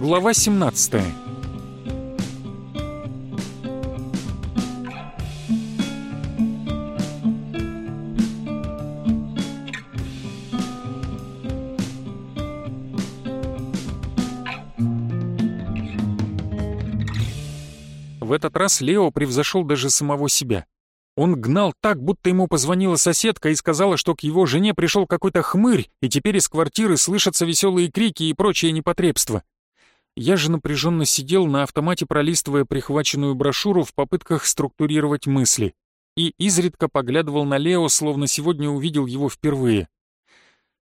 Глава 17 В этот раз Лео превзошел даже самого себя. Он гнал так, будто ему позвонила соседка и сказала, что к его жене пришел какой-то хмырь, и теперь из квартиры слышатся веселые крики и прочее непотребство. Я же напряженно сидел на автомате, пролистывая прихваченную брошюру в попытках структурировать мысли, и изредка поглядывал на Лео, словно сегодня увидел его впервые.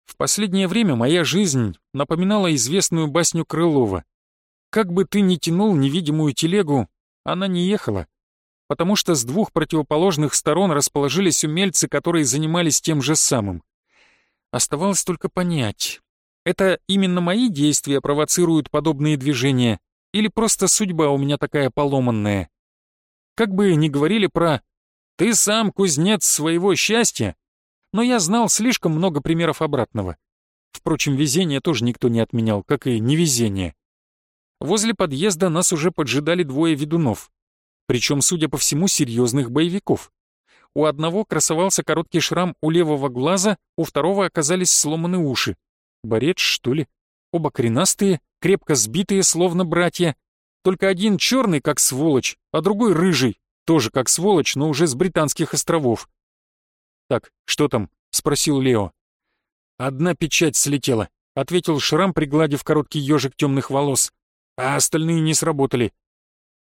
В последнее время моя жизнь напоминала известную басню Крылова. Как бы ты ни тянул невидимую телегу, она не ехала, потому что с двух противоположных сторон расположились умельцы, которые занимались тем же самым. Оставалось только понять, это именно мои действия провоцируют подобные движения, или просто судьба у меня такая поломанная? Как бы ни говорили про «ты сам кузнец своего счастья», но я знал слишком много примеров обратного. Впрочем, везение тоже никто не отменял, как и невезение. Возле подъезда нас уже поджидали двое ведунов. Причем, судя по всему, серьезных боевиков. У одного красовался короткий шрам у левого глаза, у второго оказались сломаны уши. Борец, что ли? Оба коренастые, крепко сбитые, словно братья. Только один черный, как сволочь, а другой рыжий, тоже как сволочь, но уже с британских островов. «Так, что там?» — спросил Лео. «Одна печать слетела», — ответил Шрам, пригладив короткий ежик темных волос а остальные не сработали».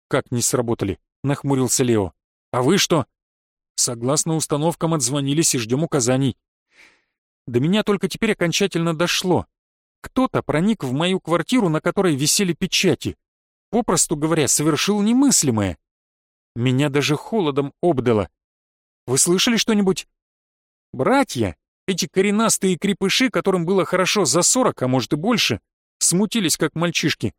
«Как не сработали?» — нахмурился Лео. «А вы что?» «Согласно установкам отзвонились и ждем указаний». До меня только теперь окончательно дошло. Кто-то проник в мою квартиру, на которой висели печати. Попросту говоря, совершил немыслимое. Меня даже холодом обдало. Вы слышали что-нибудь? Братья, эти коренастые крепыши, которым было хорошо за сорок, а может и больше, смутились как мальчишки.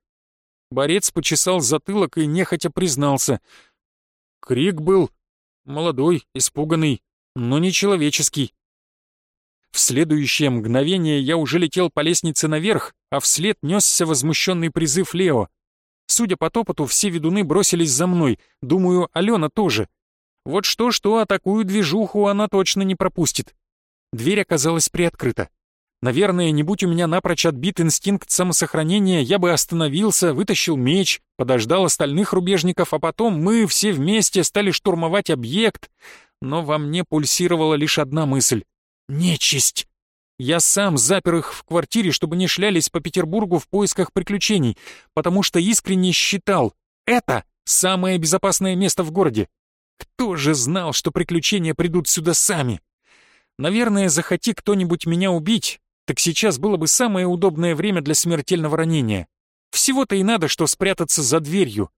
Борец почесал затылок и нехотя признался. Крик был молодой, испуганный, но не человеческий. В следующее мгновение я уже летел по лестнице наверх, а вслед несся возмущенный призыв Лео. Судя по топоту, все ведуны бросились за мной, думаю, Алена тоже. Вот что-что, а такую движуху она точно не пропустит. Дверь оказалась приоткрыта. Наверное, не будь у меня напрочь отбит инстинкт самосохранения, я бы остановился, вытащил меч, подождал остальных рубежников, а потом мы все вместе стали штурмовать объект. Но во мне пульсировала лишь одна мысль — нечисть. Я сам запер их в квартире, чтобы не шлялись по Петербургу в поисках приключений, потому что искренне считал — это самое безопасное место в городе. Кто же знал, что приключения придут сюда сами? Наверное, захоти кто-нибудь меня убить, так сейчас было бы самое удобное время для смертельного ранения. Всего-то и надо, что спрятаться за дверью.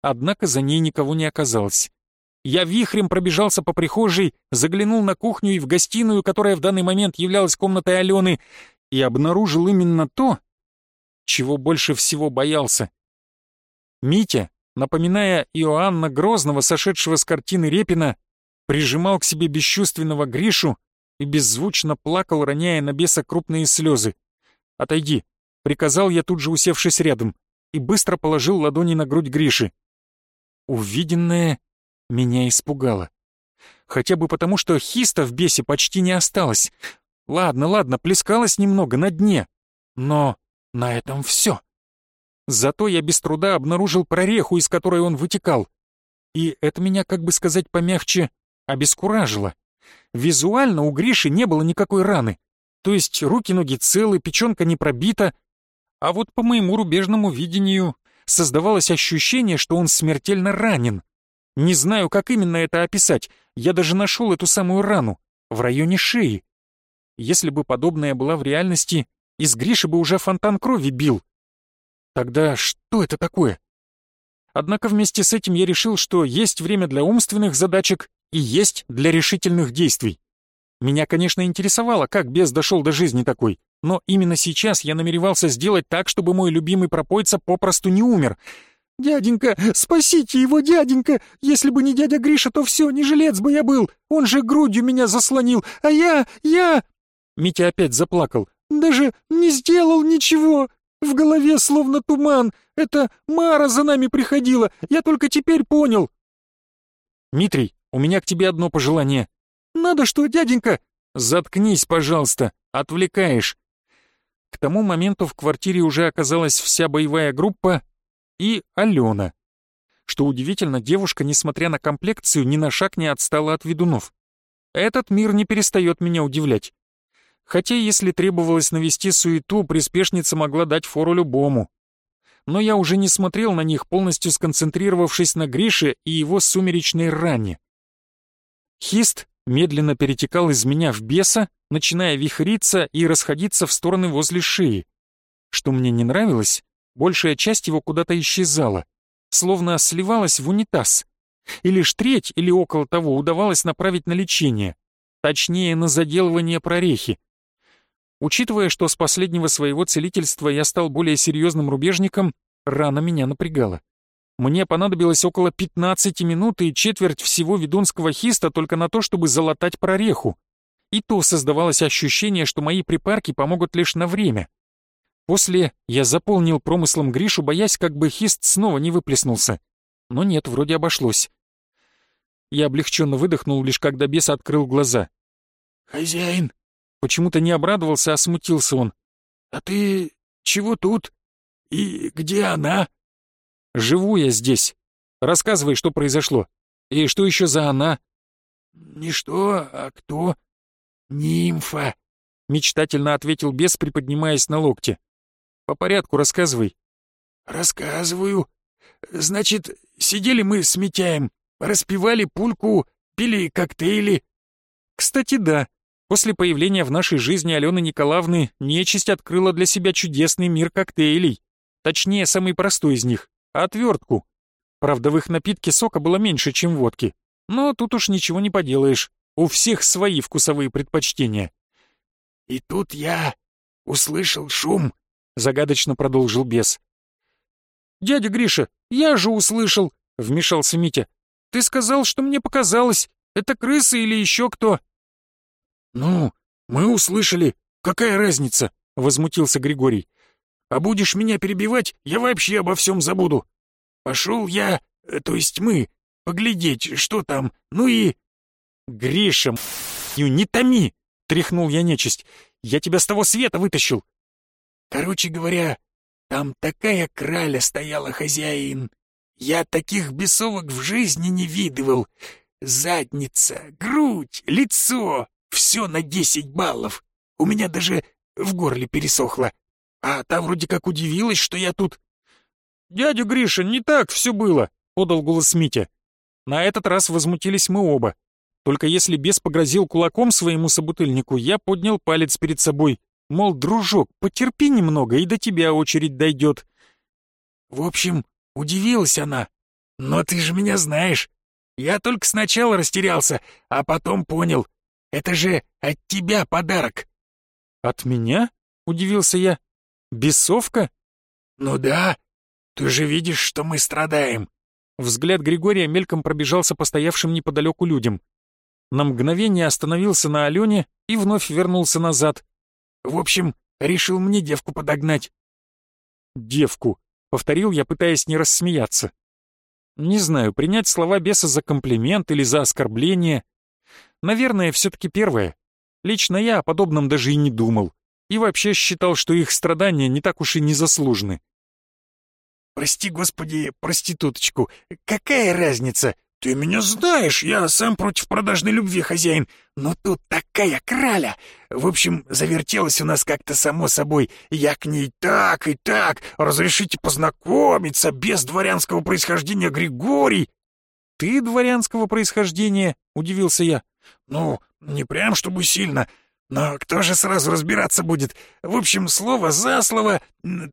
Однако за ней никого не оказалось. Я вихрем пробежался по прихожей, заглянул на кухню и в гостиную, которая в данный момент являлась комнатой Алены, и обнаружил именно то, чего больше всего боялся. Митя, напоминая Иоанна Грозного, сошедшего с картины Репина, прижимал к себе бесчувственного Гришу, и беззвучно плакал, роняя на беса крупные слезы. «Отойди», — приказал я тут же усевшись рядом, и быстро положил ладони на грудь Гриши. Увиденное меня испугало. Хотя бы потому, что хиста в бесе почти не осталось. Ладно, ладно, плескалось немного на дне. Но на этом все. Зато я без труда обнаружил прореху, из которой он вытекал. И это меня, как бы сказать помягче, обескуражило. Визуально у Гриши не было никакой раны. То есть руки-ноги целы, печенка не пробита. А вот по моему рубежному видению создавалось ощущение, что он смертельно ранен. Не знаю, как именно это описать. Я даже нашел эту самую рану в районе шеи. Если бы подобное была в реальности, из Гриши бы уже фонтан крови бил. Тогда что это такое? Однако вместе с этим я решил, что есть время для умственных задачек и есть для решительных действий. Меня, конечно, интересовало, как бес дошел до жизни такой, но именно сейчас я намеревался сделать так, чтобы мой любимый пропойца попросту не умер. «Дяденька, спасите его, дяденька! Если бы не дядя Гриша, то все, не жилец бы я был! Он же грудью меня заслонил, а я, я...» Митя опять заплакал. «Даже не сделал ничего! В голове словно туман. Это Мара за нами приходила. Я только теперь понял. Митрий, у меня к тебе одно пожелание. Надо что, дяденька? Заткнись, пожалуйста. Отвлекаешь. К тому моменту в квартире уже оказалась вся боевая группа и Алена. Что удивительно, девушка, несмотря на комплекцию, ни на шаг не отстала от ведунов. Этот мир не перестает меня удивлять. Хотя, если требовалось навести суету, приспешница могла дать фору любому. Но я уже не смотрел на них, полностью сконцентрировавшись на Грише и его сумеречной ране. Хист медленно перетекал из меня в беса, начиная вихриться и расходиться в стороны возле шеи. Что мне не нравилось, большая часть его куда-то исчезала, словно сливалась в унитаз. И лишь треть или около того удавалось направить на лечение, точнее на заделывание прорехи. Учитывая, что с последнего своего целительства я стал более серьезным рубежником, рана меня напрягала. Мне понадобилось около 15 минут и четверть всего ведунского хиста только на то, чтобы залатать прореху. И то создавалось ощущение, что мои припарки помогут лишь на время. После я заполнил промыслом Гришу, боясь, как бы хист снова не выплеснулся. Но нет, вроде обошлось. Я облегченно выдохнул, лишь когда бес открыл глаза. «Хозяин!» Почему-то не обрадовался, а смутился он. «А ты чего тут? И где она?» «Живу я здесь. Рассказывай, что произошло. И что еще за она?» «Не что, а кто?» «Нимфа», — мечтательно ответил бес, приподнимаясь на локте. «По порядку рассказывай». «Рассказываю. Значит, сидели мы с Митяем, распивали пульку, пили коктейли». «Кстати, да. После появления в нашей жизни Алены Николаевны нечисть открыла для себя чудесный мир коктейлей. Точнее, самый простой из них — отвертку. Правда, в их напитке сока было меньше, чем водки. Но тут уж ничего не поделаешь. У всех свои вкусовые предпочтения. «И тут я услышал шум», — загадочно продолжил бес. «Дядя Гриша, я же услышал», — вмешался Митя. «Ты сказал, что мне показалось. Это крысы или еще кто?» «Ну, мы услышали. Какая разница?» — возмутился Григорий. «А будешь меня перебивать, я вообще обо всем забуду. Пошел я, э, то есть мы, поглядеть, что там, ну и...» «Гриша, не томи!» — тряхнул я нечисть. «Я тебя с того света вытащил!» «Короче говоря, там такая краля стояла, хозяин. Я таких бесовок в жизни не видывал. Задница, грудь, лицо, все на десять баллов. У меня даже в горле пересохло. А та вроде как удивилась, что я тут... «Дядя Гриша, не так все было», — подал голос Митя. На этот раз возмутились мы оба. Только если бес погрозил кулаком своему собутыльнику, я поднял палец перед собой. Мол, дружок, потерпи немного, и до тебя очередь дойдет. В общем, удивилась она. Но ты же меня знаешь. Я только сначала растерялся, а потом понял. Это же от тебя подарок!» «От меня?» — удивился я. «Бесовка?» «Ну да. Ты же видишь, что мы страдаем». Взгляд Григория мельком пробежался по стоявшим неподалеку людям. На мгновение остановился на Алене и вновь вернулся назад. «В общем, решил мне девку подогнать». «Девку», — повторил я, пытаясь не рассмеяться. Не знаю, принять слова беса за комплимент или за оскорбление — Наверное, все-таки первое. Лично я о подобном даже и не думал. И вообще считал, что их страдания не так уж и незаслужены. «Прости, господи, проституточку, какая разница? Ты меня знаешь, я сам против продажной любви хозяин, но тут такая краля! В общем, завертелась у нас как-то само собой, я к ней так и так, разрешите познакомиться, без дворянского происхождения Григорий!» «Ты дворянского происхождения?» — удивился я. «Ну, не прям чтобы сильно, но кто же сразу разбираться будет? В общем, слово за слово,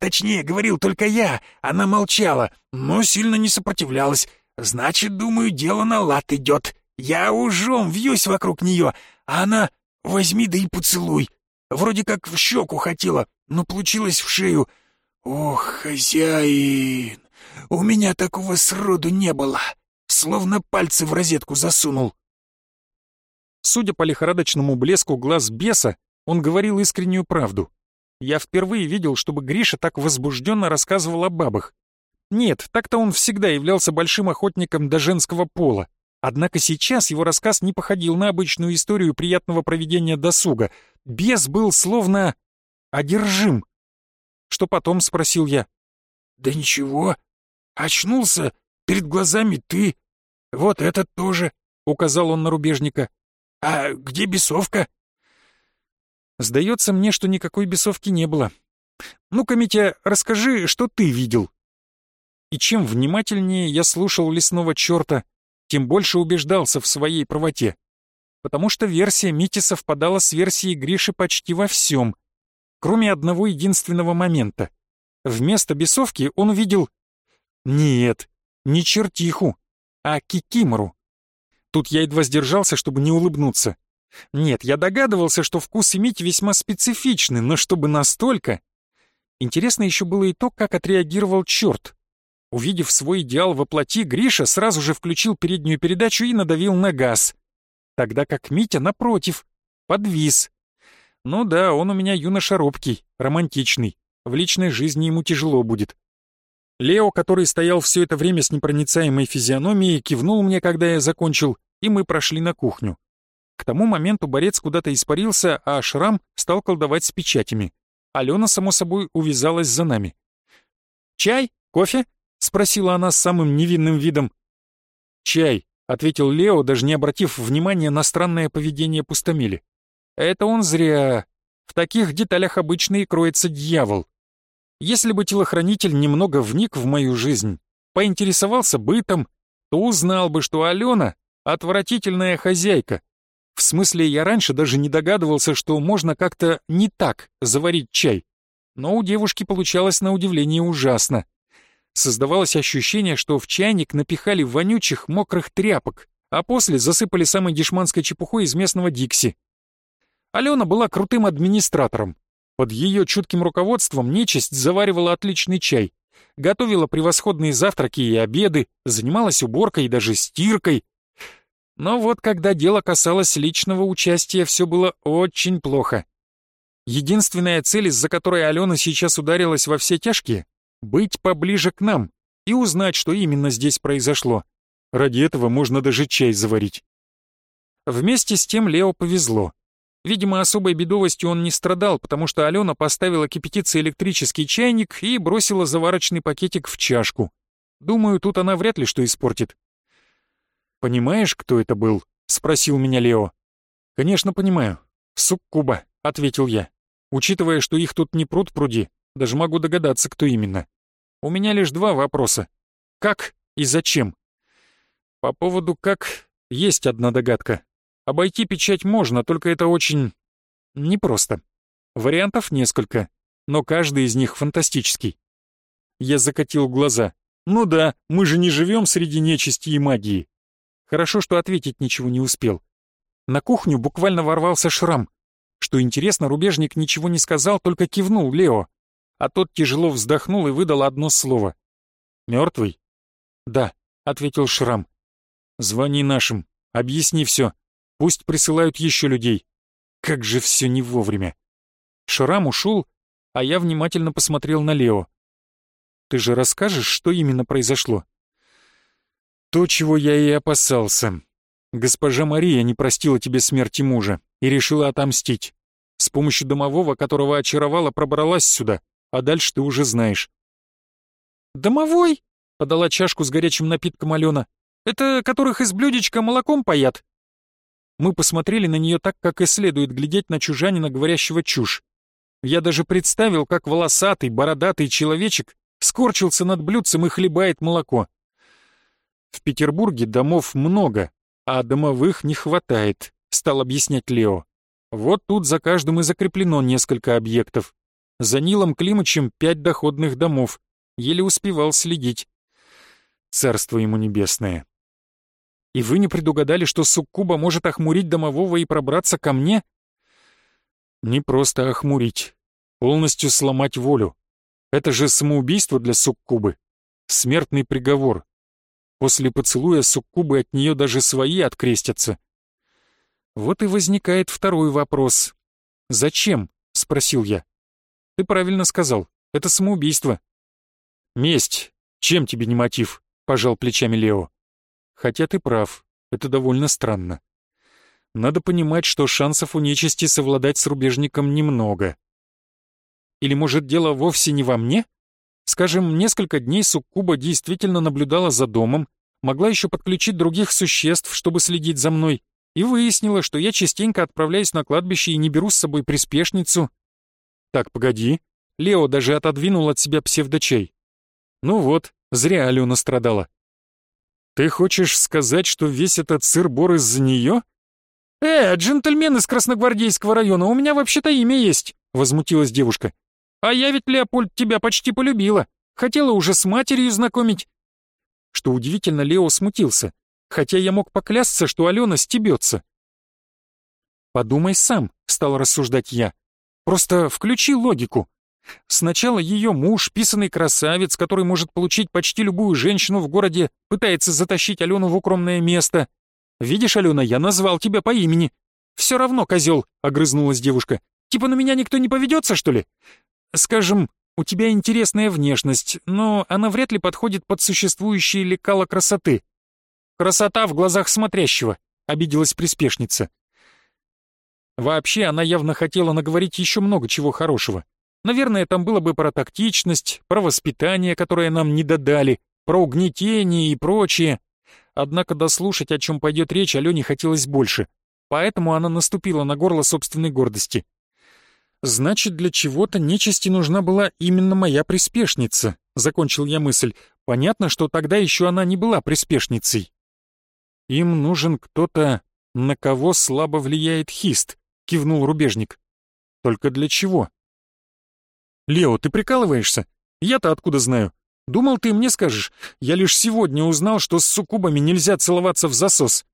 точнее, говорил только я, она молчала, но сильно не сопротивлялась. Значит, думаю, дело на лад идет. Я ужом вьюсь вокруг нее, а она возьми да и поцелуй. Вроде как в щеку хотела, но получилось в шею. Ох, хозяин, у меня такого сроду не было. Словно пальцы в розетку засунул. Судя по лихорадочному блеску глаз беса, он говорил искреннюю правду. Я впервые видел, чтобы Гриша так возбужденно рассказывал о бабах. Нет, так-то он всегда являлся большим охотником до женского пола. Однако сейчас его рассказ не походил на обычную историю приятного проведения досуга. Бес был словно одержим. «Что потом?» — спросил я. «Да ничего. Очнулся, перед глазами ты. Вот этот тоже», — указал он на рубежника. «А где бесовка?» Сдается мне, что никакой бесовки не было. Ну-ка, Митя, расскажи, что ты видел. И чем внимательнее я слушал лесного черта, тем больше убеждался в своей правоте. Потому что версия Мити совпадала с версией Гриши почти во всем, кроме одного единственного момента. Вместо бесовки он увидел... Нет, не чертиху, а кикимору. Тут я едва сдержался, чтобы не улыбнуться. Нет, я догадывался, что вкус иметь весьма специфичный, но чтобы настолько... Интересно еще было и то, как отреагировал черт. Увидев свой идеал во плоти, Гриша сразу же включил переднюю передачу и надавил на газ. Тогда как Митя, напротив, подвис. Ну да, он у меня юноша робкий, романтичный. В личной жизни ему тяжело будет. Лео, который стоял все это время с непроницаемой физиономией, кивнул мне, когда я закончил, и мы прошли на кухню. К тому моменту борец куда-то испарился, а Шрам стал колдовать с печатями. Алена, само собой, увязалась за нами. «Чай? Кофе?» — спросила она с самым невинным видом. «Чай», — ответил Лео, даже не обратив внимания на странное поведение пустомели. «Это он зря. В таких деталях обычно и кроется дьявол. Если бы телохранитель немного вник в мою жизнь, поинтересовался бытом, то узнал бы, что Алена — отвратительная хозяйка. В смысле, я раньше даже не догадывался, что можно как-то не так заварить чай. Но у девушки получалось на удивление ужасно. Создавалось ощущение, что в чайник напихали вонючих мокрых тряпок, а после засыпали самой дешманской чепухой из местного Дикси. Алена была крутым администратором. Под ее чутким руководством нечисть заваривала отличный чай, готовила превосходные завтраки и обеды, занималась уборкой и даже стиркой. Но вот когда дело касалось личного участия, все было очень плохо. Единственная цель, из-за которой Алена сейчас ударилась во все тяжкие, быть поближе к нам и узнать, что именно здесь произошло. Ради этого можно даже чай заварить. Вместе с тем Лео повезло. Видимо, особой бедовостью он не страдал, потому что Алена поставила кипятиться электрический чайник и бросила заварочный пакетик в чашку. Думаю, тут она вряд ли что испортит. «Понимаешь, кто это был?» — спросил меня Лео. «Конечно, понимаю. Суккуба», — ответил я. «Учитывая, что их тут не пруд пруди, даже могу догадаться, кто именно. У меня лишь два вопроса. Как и зачем? По поводу «как» есть одна догадка. Обойти печать можно, только это очень... непросто. Вариантов несколько, но каждый из них фантастический. Я закатил глаза. Ну да, мы же не живем среди нечисти и магии. Хорошо, что ответить ничего не успел. На кухню буквально ворвался шрам. Что интересно, рубежник ничего не сказал, только кивнул Лео а тот тяжело вздохнул и выдал одно слово. «Мертвый?» «Да», — ответил Шрам. «Звони нашим, объясни все. Пусть присылают еще людей. Как же все не вовремя». Шрам ушел, а я внимательно посмотрел на Лео. «Ты же расскажешь, что именно произошло?» «То, чего я и опасался. Госпожа Мария не простила тебе смерти мужа и решила отомстить. С помощью домового, которого очаровала, пробралась сюда, а дальше ты уже знаешь». «Домовой?» — подала чашку с горячим напитком Алена. «Это которых из блюдечка молоком поят?» Мы посмотрели на нее так, как и следует глядеть на чужанина, говорящего чушь. Я даже представил, как волосатый, бородатый человечек скорчился над блюдцем и хлебает молоко. В Петербурге домов много, а домовых не хватает, стал объяснять Лео. Вот тут за каждым и закреплено несколько объектов. За Нилом Климычем пять доходных домов. Еле успевал следить. Царство ему небесное. И вы не предугадали, что суккуба может охмурить домового и пробраться ко мне? Не просто охмурить. Полностью сломать волю. Это же самоубийство для суккубы. Смертный приговор. После поцелуя суккубы от нее даже свои открестятся. Вот и возникает второй вопрос. «Зачем?» — спросил я. Ты правильно сказал, это самоубийство. Месть. Чем тебе не мотив? Пожал плечами Лео. Хотя ты прав, это довольно странно. Надо понимать, что шансов у нечисти совладать с рубежником немного. Или, может, дело вовсе не во мне? Скажем, несколько дней Суккуба действительно наблюдала за домом, могла еще подключить других существ, чтобы следить за мной, и выяснила, что я частенько отправляюсь на кладбище и не беру с собой приспешницу. Так, погоди. Лео даже отодвинул от себя псевдочай. Ну вот, зря Алена страдала. Ты хочешь сказать, что весь этот сыр-бор из-за нее? «Э, джентльмен из Красногвардейского района, у меня вообще-то имя есть», — возмутилась девушка. «А я ведь, Леопольд, тебя почти полюбила. Хотела уже с матерью знакомить». Что удивительно, Лео смутился, хотя я мог поклясться, что Алена стебется. «Подумай сам», — стал рассуждать я. «Просто включи логику. Сначала ее муж, писанный красавец, который может получить почти любую женщину в городе, пытается затащить Алену в укромное место. «Видишь, Алена, я назвал тебя по имени». «Все равно, козел», — огрызнулась девушка. «Типа на меня никто не поведется, что ли?» «Скажем, у тебя интересная внешность, но она вряд ли подходит под существующие лекала красоты». «Красота в глазах смотрящего», — обиделась приспешница. Вообще, она явно хотела наговорить еще много чего хорошего. Наверное, там было бы про тактичность, про воспитание, которое нам не додали, про угнетение и прочее. Однако дослушать, о чем пойдет речь, Алене хотелось больше, поэтому она наступила на горло собственной гордости. «Значит, для чего-то нечисти нужна была именно моя приспешница», — закончил я мысль. «Понятно, что тогда еще она не была приспешницей». «Им нужен кто-то, на кого слабо влияет хист», — кивнул рубежник. «Только для чего?» «Лео, ты прикалываешься? Я-то откуда знаю? Думал, ты мне скажешь. Я лишь сегодня узнал, что с суккубами нельзя целоваться в засос.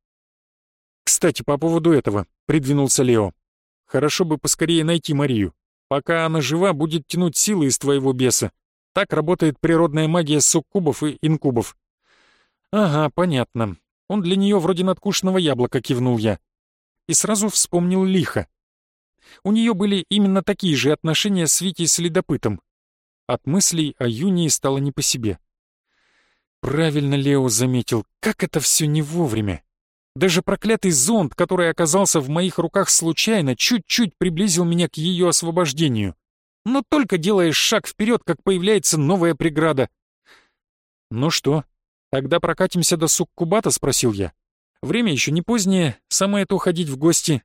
Кстати, по поводу этого, придвинулся Лео. Хорошо бы поскорее найти Марию. Пока она жива, будет тянуть силы из твоего беса. Так работает природная магия суккубов и инкубов. Ага, понятно. Он для нее вроде надкушенного яблока, кивнул я. И сразу вспомнил лихо. У нее были именно такие же отношения с Витей Следопытом. От мыслей о Юнии стало не по себе. Правильно Лео заметил, как это все не вовремя. Даже проклятый зонт, который оказался в моих руках случайно, чуть-чуть приблизил меня к ее освобождению. Но только делаешь шаг вперед, как появляется новая преграда. «Ну что, тогда прокатимся до Суккубата?» — спросил я. «Время еще не позднее, самое то ходить в гости».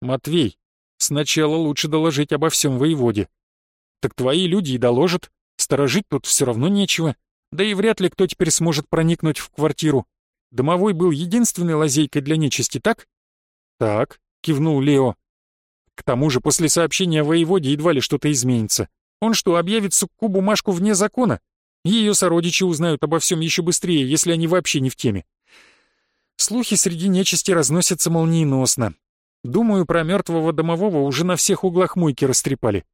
«Матвей, сначала лучше доложить обо всем воеводе. Так твои люди и доложат. Сторожить тут все равно нечего. Да и вряд ли кто теперь сможет проникнуть в квартиру. Домовой был единственной лазейкой для нечисти, так? Так, кивнул Лео. К тому же после сообщения о воеводе едва ли что-то изменится. Он что, объявит суккубу Машку вне закона? Ее сородичи узнают обо всем еще быстрее, если они вообще не в теме. Слухи среди нечисти разносятся молниеносно. Думаю, про мертвого домового уже на всех углах мойки растрепали.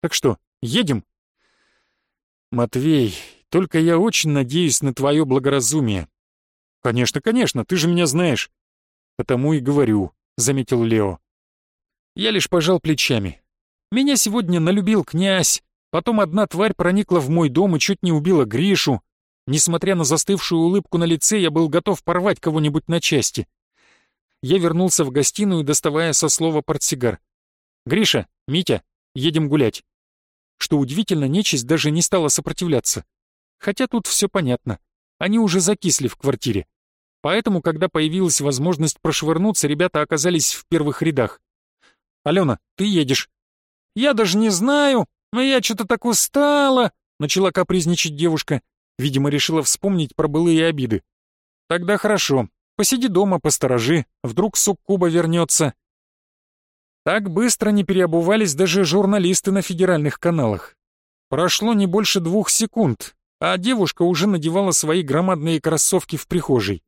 Так что, Едем?» «Матвей, только я очень надеюсь на твое благоразумие». «Конечно, конечно, ты же меня знаешь». «Потому и говорю», — заметил Лео. Я лишь пожал плечами. «Меня сегодня налюбил князь, потом одна тварь проникла в мой дом и чуть не убила Гришу. Несмотря на застывшую улыбку на лице, я был готов порвать кого-нибудь на части». Я вернулся в гостиную, доставая со слова портсигар. «Гриша, Митя, едем гулять». Что удивительно, нечисть даже не стала сопротивляться. Хотя тут все понятно. Они уже закисли в квартире. Поэтому, когда появилась возможность прошвырнуться, ребята оказались в первых рядах. «Алена, ты едешь». «Я даже не знаю, но я что-то так устала», — начала капризничать девушка. Видимо, решила вспомнить про былые обиды. «Тогда хорошо. Посиди дома, посторожи. Вдруг суккуба вернется. Так быстро не переобувались даже журналисты на федеральных каналах. Прошло не больше двух секунд, а девушка уже надевала свои громадные кроссовки в прихожей.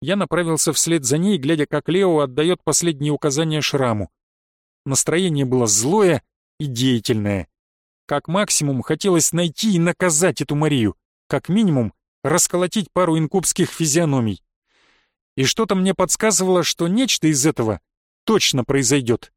Я направился вслед за ней, глядя, как Лео отдает последние указания Шраму. Настроение было злое и деятельное. Как максимум хотелось найти и наказать эту Марию, как минимум расколотить пару инкубских физиономий. И что-то мне подсказывало, что нечто из этого точно произойдет.